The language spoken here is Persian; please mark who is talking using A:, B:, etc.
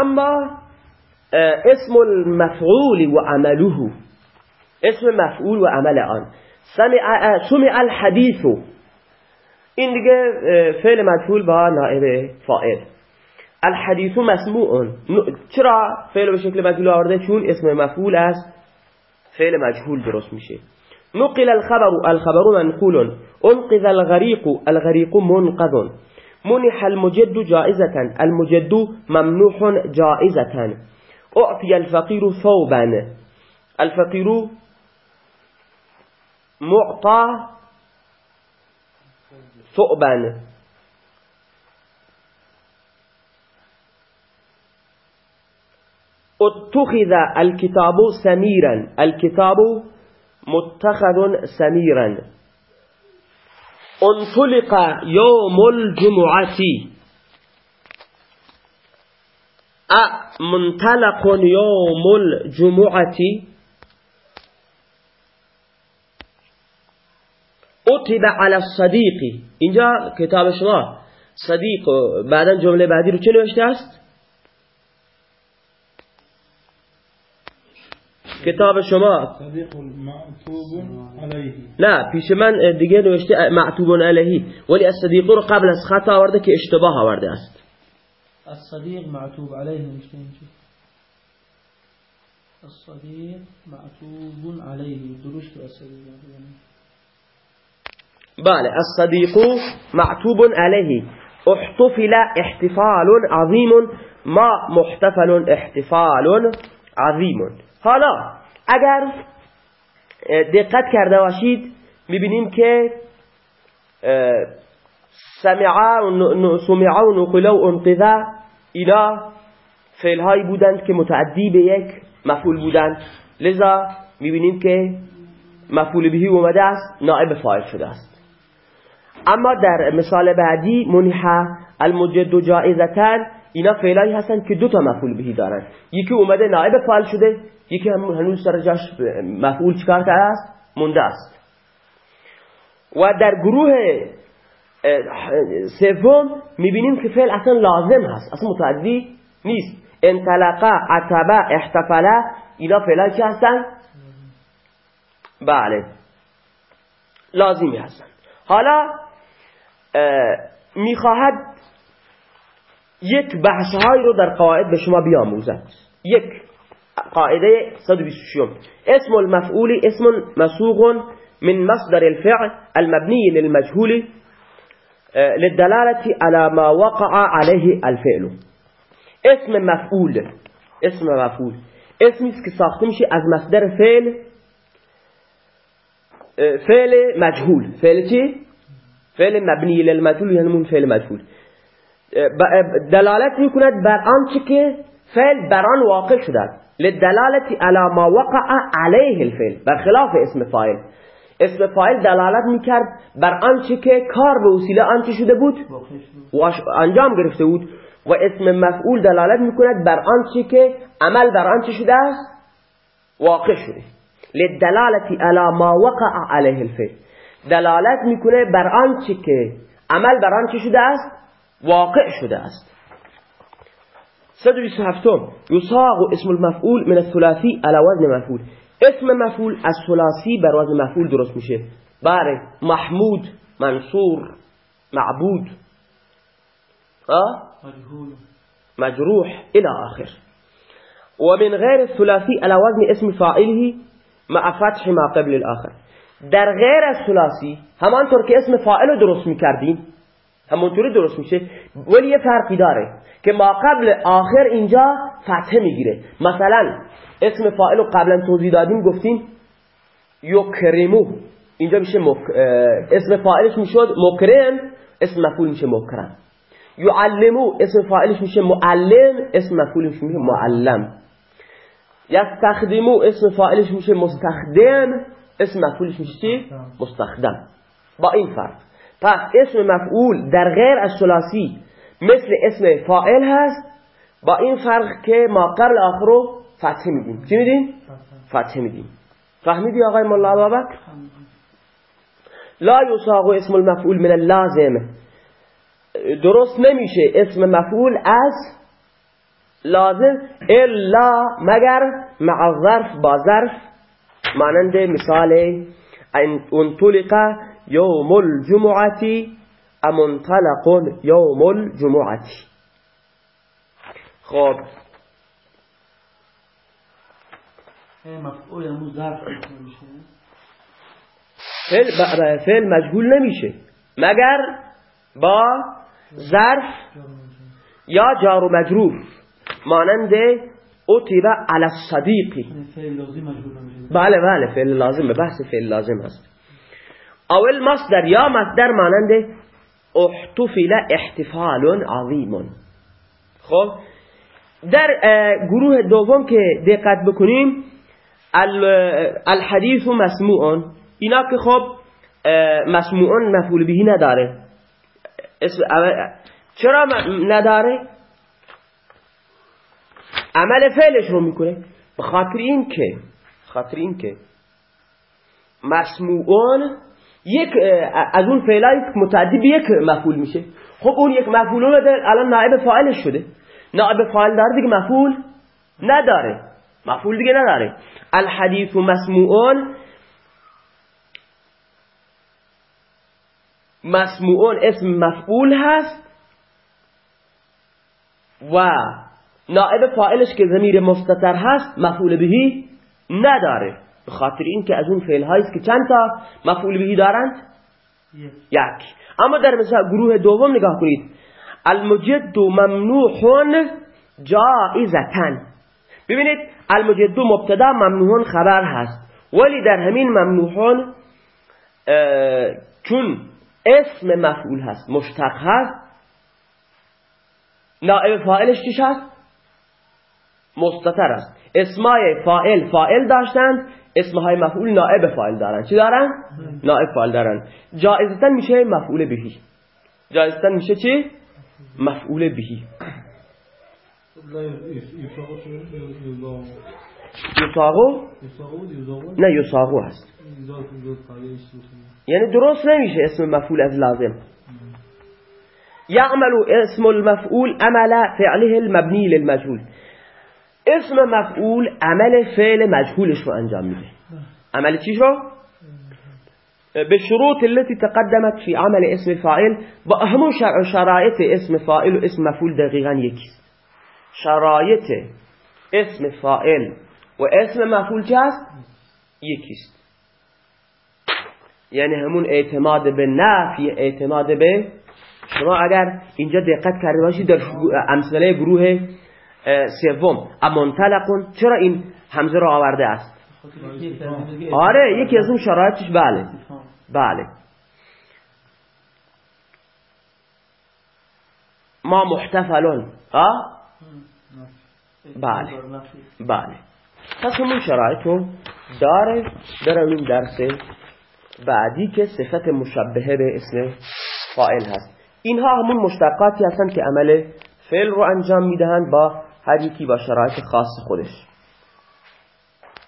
A: أما اسم المفعول و عمله اسم مفعول و عمل آن سمع, سمع الحدیث این دیگه فعل مجهول با نائب فاعل. الحدیث مسموع. چرا فعل به شکل مجهول آورده؟ چون اسم مفعول از فعل مجهول درست میشه. نقل الخبر الخبر منقول. انقذ الغريق الغريق منقذ. منح المجد جائزة. المجد ممنوح جائزة. أعطي الفقير ثوبا. الفقير معطى ثوبا. اتخذ الكتاب سميرا. الكتاب متخذ سميرا. انطلق يوم الجمعة. منطلق يوم الجمعة؟ اتب على الصديق. اینجا کتاب شما. صدیق بعدا جملة بعدی رو چه نوشته است کتاب شما. نه پیش من دیگه نوشته معتوب علیه. ولی از صدیق رو قبل از خطا آورده که اشتباه آورده است.
B: الصديق معتوب عليه نوشته الصديق معتوب عليه درست الصديق
A: بله الصديق معتوب عليه احتفل احتفال عظيم ما محتفل احتفال عظيم حالا اگر دقت کرده باشید می‌بینیم که سمع و و نقل و انقذا اینا فعل هایی بودند که متعدی به یک مفعول بودند. لذا می‌بینیم که مفعول بهی اومده است نائب فاعل شده است. اما در مثال بعدی منح المجد جائزتن اینا فعلایی هستند که دو تا مفعول بهی دارند یکی اومده نائب فاعل شده یکی هم هنوز سر جاش مفعول چکار کرده است؟ مونده است. و در گروه سوم می‌بینیم که فعل اصلا لازم هست اصلا متعدی نیست. انطلقه عتبه احتفله اینا فعلا چه هستن؟ بله. لازمی هستن. حالا می‌خواهد یک بحثهایی رو در قواعد به شما بیاموزد یک قاعدة 126 اسم المفعول اسم مسوغ من مصدر الفعل المبني للمجهول للدلالة على ما وقع عليه الفعل. اسم مفعول اسم مفعول. اسمی که ساخته میشه از مصدر فعل فعل مجهول. فعل چی؟ فعل مبنی للمجهول یعنی فعل مجهول. دلالت می‌کند بر آنچه که فعل بر آن واقع شده للدلالة على ما وقع عليه الفعل برخلاف اسم فاعل. اسم فاعل دلالت می‌کرد بر آنچه که کار به وسیله آنچه شده بود و انجام گرفته بود. و اسم مفعول دلالت می‌کند بر آنچه که عمل بر آنچه شده است واقع شده. للدلالة على ما وقع عليه الفعل. دلالت می‌کنه بر آنچه که عمل بر آنچه شده است واقع شده است. 127 يصاغ اسم المفعول من الثلاثي على وزن مفعول. اسم مفعول از ثلاثی بر وزن مفعول درست میشه. بله محمود منصور معبود. مجروح. إلى آخر. ومن غير الثلاثي على وزن اسم فاعله مع فتح ما قبل الآخر. در غیر از ثلاثی همانطور که اسم فاعل رو درست میکردیم همونطوری درست میشه. ولی یه فرقی داره که ما قبل آخر اینجا فتحه می‌گیره. مثلا اسم فاعل رو قبلا توضیح دادیم گفتیم یکرمو اینجا میشه مک... اسم فاعلش می‌شد مکرم اسم مفعول میشه مکرم. یعلمو اسم فاعلش میشه معلم اسم مفعولش میشه معلم. یستخدمو اسم فاعلش میشه مستخدم اسم مفعولش میشه؟ مستخدم. با این فرق. پس اسم مفعول در غیر از ثلاثی مثل اسم فاعل هست. با این فرق که ما قبل آخر رو فتحه میدیم. چی میدیم؟ فتحه میدیم. فهمیدی آقای مولا بابک؟ لا یساق اسم المفعول من اللازم. درست نمیشه اسم مفعول از لازم الا مگر مع ظرف با ظرف. مانند مثال انطلق یوم الجمعه امنطلق یوم الجمعه خب. فعل فعل مجهول نمیشه. مگر با ظرف یا جار و مجرور. مانند اتیبه علی الصدیقی بله بله فعل لازم به بحث فعل لازم هست. اول مصدر یا مصدر مانند احتفل احتفال عظیم خب؟ در گروه دوم که دقت بکنیم الحدیث مسموعون. اینا که خب مسموعون مفعول بهی نداره. چرا نداره؟ عمل فعلش رو می‌کنه. به خاطر این که خاطر این که مسموعون یک از اون فعلایی متعدی به یک مفعول میشه. خب اون یک مفعول الان نائب فاعلش شده. نائب فاعل داره دیگه مفعول نداره. مفعول دیگه نداره. الحدیث مسموعون مسموعون اسم مفعول هست و نائب فاعلش که زمیر مستتر هست مفعول بهی نداره. به خاطر این که از اون فعل هاییست که چند تا مفعول بهی دارند؟ یک. اما در مثلا گروه دوم نگاه کنید. المجد ممنوحون جائزتن ببینید المجد مبتدا ممنوحون خبر هست. ولی در همین ممنوحون چون اسم مفعول هست مشتق هست نائب فاعلش چیش هست؟ مستتر است. اسمای فائل فائل داشتند اسمهای مفعول نائب فاعل دارن چی دارن؟ نائب فاعل دارن جائزتن میشه مفعول بهی جائزتن میشه چی؟ مفعول بهی یساقو؟ نه یساقو هست. یعنی درست نمیشه اسم مفعول از لازم. یعمل اسم المفعول عمل فعله المبنی للمجهول. اسم مفعول عمل فعل مجهولش رو انجام میده عمل چیش رو؟ به شروط التي تقدمت في عمل اسم فاعل با همون شرایط اسم فاعل و اسم مفعول دقیقا یکیست شرایط اسم فاعل و اسم مفعول چه هست؟ یکیست یعنی همون اعتماد به نفی اعتماد به شما اگر اینجا دقت کرده باشید در امثله گروه سوم. امانطلقون چرا این همزه رو آورده است؟ آره یکی از اون شرایطش بله. بله. ما محتفلون. ها؟ بله. بله. پس همون شرایط رو داره. برویم درس بعدی که صفت مشبهه به اسم فائل هست. اینها همون مشتقاتی هستند که عمل فعل رو انجام می‌دهند با هر یکی با شرایط خاص خودش.